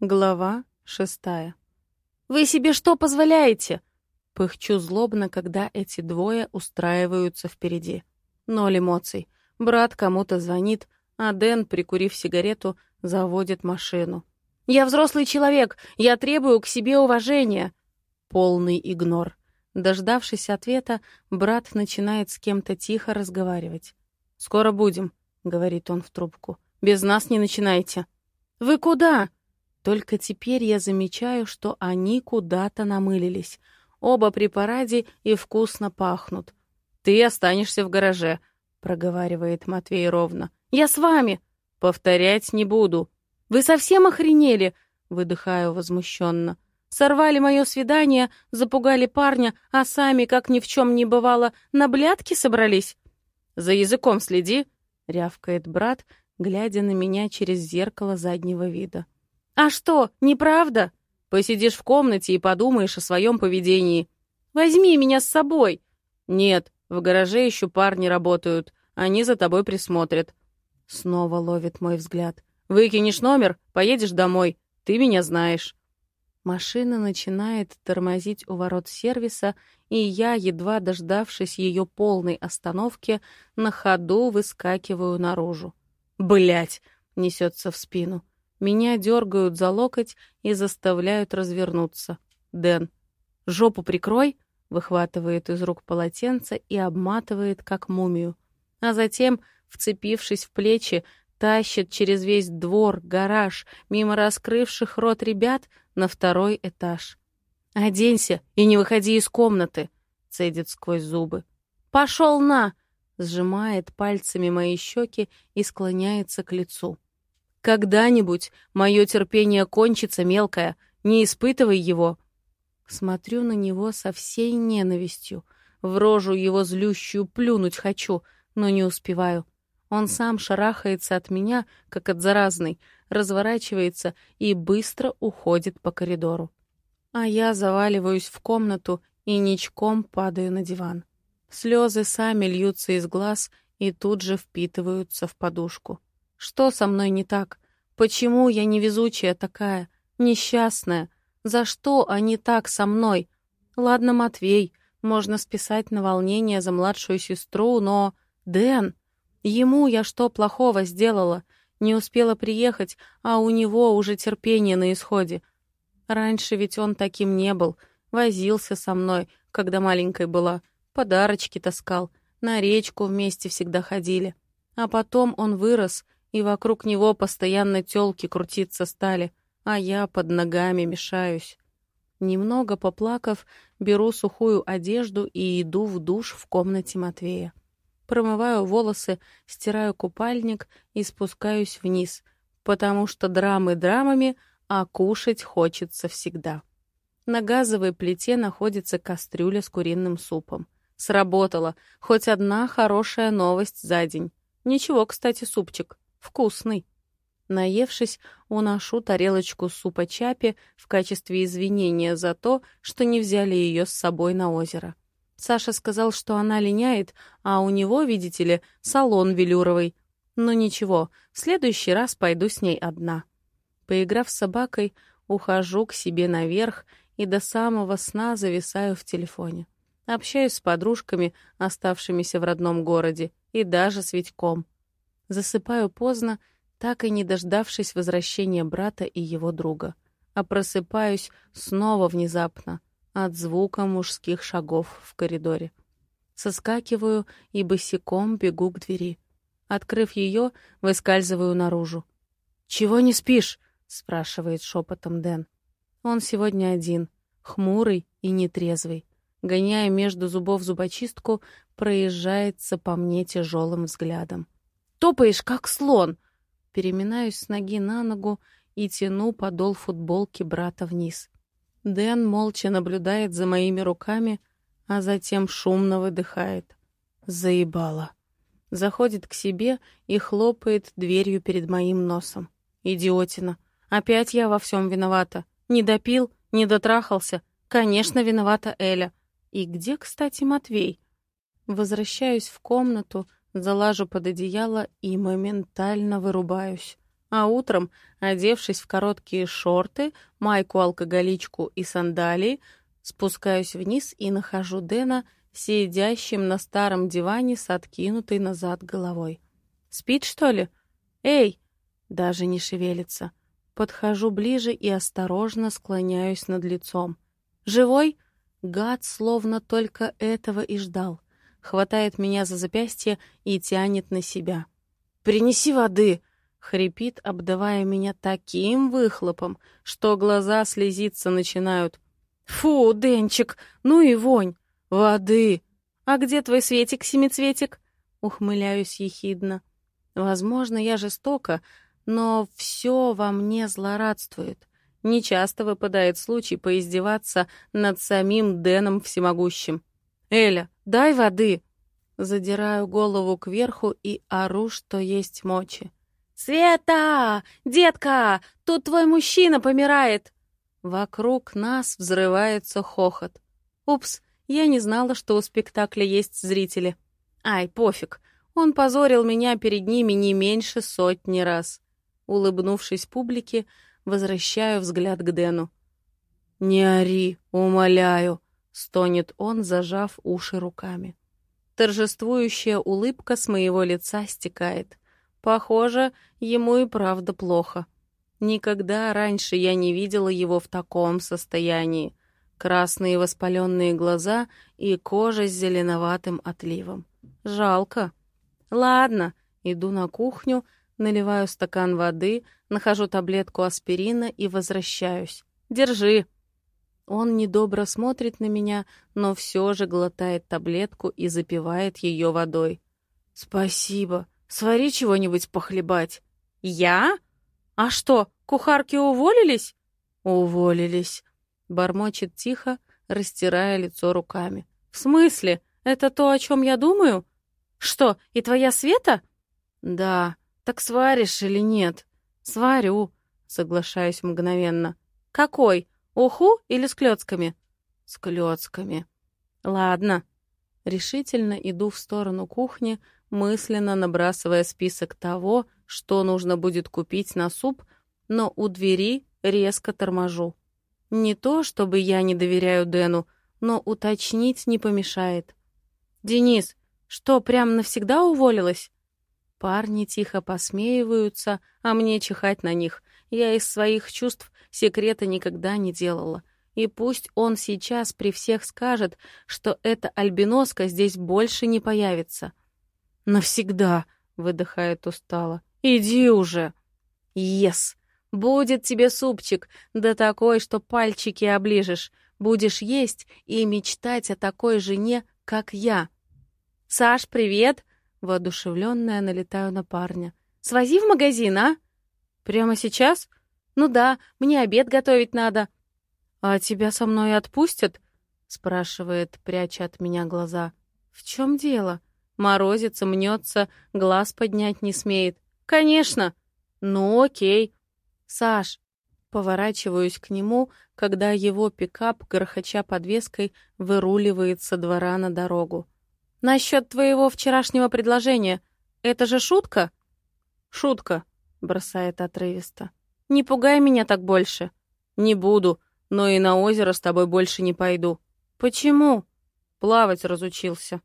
Глава шестая. «Вы себе что позволяете?» Пыхчу злобно, когда эти двое устраиваются впереди. Ноль эмоций. Брат кому-то звонит, а Дэн, прикурив сигарету, заводит машину. «Я взрослый человек! Я требую к себе уважения!» Полный игнор. Дождавшись ответа, брат начинает с кем-то тихо разговаривать. «Скоро будем», — говорит он в трубку. «Без нас не начинайте». «Вы куда?» Только теперь я замечаю, что они куда-то намылились. Оба при параде и вкусно пахнут. «Ты останешься в гараже», — проговаривает Матвей ровно. «Я с вами!» «Повторять не буду». «Вы совсем охренели?» — выдыхаю возмущенно. «Сорвали мое свидание, запугали парня, а сами, как ни в чем не бывало, на блядки собрались?» «За языком следи», — рявкает брат, глядя на меня через зеркало заднего вида. «А что, неправда?» «Посидишь в комнате и подумаешь о своем поведении». «Возьми меня с собой». «Нет, в гараже еще парни работают. Они за тобой присмотрят». Снова ловит мой взгляд. «Выкинешь номер, поедешь домой. Ты меня знаешь». Машина начинает тормозить у ворот сервиса, и я, едва дождавшись ее полной остановки, на ходу выскакиваю наружу. Блять! несется в спину. Меня дергают за локоть и заставляют развернуться. Дэн. «Жопу прикрой!» выхватывает из рук полотенце и обматывает, как мумию. А затем, вцепившись в плечи, тащит через весь двор, гараж, мимо раскрывших рот ребят на второй этаж. «Оденься и не выходи из комнаты!» — цедит сквозь зубы. «Пошел на!» — сжимает пальцами мои щеки и склоняется к лицу. Когда-нибудь мое терпение кончится, мелкое, не испытывай его. Смотрю на него со всей ненавистью. В рожу его злющую плюнуть хочу, но не успеваю. Он сам шарахается от меня, как от заразной, разворачивается и быстро уходит по коридору. А я заваливаюсь в комнату и ничком падаю на диван. Слезы сами льются из глаз и тут же впитываются в подушку. Что со мной не так? Почему я невезучая такая, несчастная? За что они так со мной? Ладно, Матвей, можно списать на волнение за младшую сестру, но... Дэн, ему я что плохого сделала? Не успела приехать, а у него уже терпение на исходе. Раньше ведь он таким не был. Возился со мной, когда маленькой была. Подарочки таскал. На речку вместе всегда ходили. А потом он вырос — и вокруг него постоянно тёлки крутиться стали, а я под ногами мешаюсь. Немного поплакав, беру сухую одежду и иду в душ в комнате Матвея. Промываю волосы, стираю купальник и спускаюсь вниз, потому что драмы драмами, а кушать хочется всегда. На газовой плите находится кастрюля с куриным супом. Сработало. Хоть одна хорошая новость за день. Ничего, кстати, супчик. Вкусный. Наевшись, уношу тарелочку супа чапи в качестве извинения за то, что не взяли ее с собой на озеро. Саша сказал, что она линяет, а у него, видите ли, салон велюровый. Но ничего, в следующий раз пойду с ней одна. Поиграв с собакой, ухожу к себе наверх и до самого сна зависаю в телефоне. Общаюсь с подружками, оставшимися в родном городе, и даже с Витьком. Засыпаю поздно, так и не дождавшись возвращения брата и его друга. А просыпаюсь снова внезапно от звука мужских шагов в коридоре. Соскакиваю и босиком бегу к двери. Открыв ее, выскальзываю наружу. «Чего не спишь?» — спрашивает шепотом Дэн. Он сегодня один, хмурый и нетрезвый. Гоняя между зубов зубочистку, проезжается по мне тяжелым взглядом. Топаешь, как слон!» Переминаюсь с ноги на ногу и тяну подол футболки брата вниз. Дэн молча наблюдает за моими руками, а затем шумно выдыхает. Заебало. Заходит к себе и хлопает дверью перед моим носом. Идиотина. Опять я во всем виновата. Не допил, не дотрахался. Конечно, виновата Эля. И где, кстати, Матвей? Возвращаюсь в комнату, залажу под одеяло и моментально вырубаюсь. А утром, одевшись в короткие шорты, майку-алкоголичку и сандалии, спускаюсь вниз и нахожу Дэна, сидящим на старом диване с откинутой назад головой. «Спит, что ли? Эй!» Даже не шевелится. Подхожу ближе и осторожно склоняюсь над лицом. «Живой?» Гад словно только этого и ждал. Хватает меня за запястье и тянет на себя. «Принеси воды!» — хрипит, обдавая меня таким выхлопом, что глаза слезиться начинают. «Фу, Денчик, ну и вонь! Воды! А где твой Светик-семицветик?» Ухмыляюсь ехидно. Возможно, я жестока, но все во мне злорадствует. Нечасто выпадает случай поиздеваться над самим Дэном Всемогущим. «Эля, дай воды!» Задираю голову кверху и ору, что есть мочи. «Света! Детка! Тут твой мужчина помирает!» Вокруг нас взрывается хохот. «Упс, я не знала, что у спектакля есть зрители. Ай, пофиг, он позорил меня перед ними не меньше сотни раз». Улыбнувшись публике, возвращаю взгляд к Дэну. «Не ори, умоляю!» — стонет он, зажав уши руками. Торжествующая улыбка с моего лица стекает. Похоже, ему и правда плохо. Никогда раньше я не видела его в таком состоянии. Красные воспаленные глаза и кожа с зеленоватым отливом. Жалко. Ладно, иду на кухню, наливаю стакан воды, нахожу таблетку аспирина и возвращаюсь. Держи. Он недобро смотрит на меня, но все же глотает таблетку и запивает ее водой. «Спасибо. Свари чего-нибудь похлебать». «Я? А что, кухарки уволились?» «Уволились», — бормочет тихо, растирая лицо руками. «В смысле? Это то, о чем я думаю? Что, и твоя Света?» «Да. Так сваришь или нет?» «Сварю», — соглашаюсь мгновенно. «Какой?» Уху или с клёцками? С клёцками. Ладно. Решительно иду в сторону кухни, мысленно набрасывая список того, что нужно будет купить на суп, но у двери резко торможу. Не то, чтобы я не доверяю Дэну, но уточнить не помешает. «Денис, что, прям навсегда уволилась?» Парни тихо посмеиваются, а мне чихать на них. Я из своих чувств секрета никогда не делала. И пусть он сейчас при всех скажет, что эта альбиноска здесь больше не появится. «Навсегда!» — выдыхает устало. «Иди уже!» «Ес! Будет тебе супчик, да такой, что пальчики оближешь. Будешь есть и мечтать о такой жене, как я!» «Саш, привет!» — воодушевленная налетаю на парня. «Свози в магазин, а?» «Прямо сейчас?» «Ну да, мне обед готовить надо». «А тебя со мной отпустят?» — спрашивает, пряча от меня глаза. «В чем дело?» Морозится, мнется, глаз поднять не смеет. «Конечно!» «Ну, окей». «Саш!» Поворачиваюсь к нему, когда его пикап, грохоча подвеской, выруливает со двора на дорогу. «Насчет твоего вчерашнего предложения. Это же шутка?» «Шутка», — бросает отрывисто. Не пугай меня так больше. Не буду, но и на озеро с тобой больше не пойду. Почему? Плавать разучился.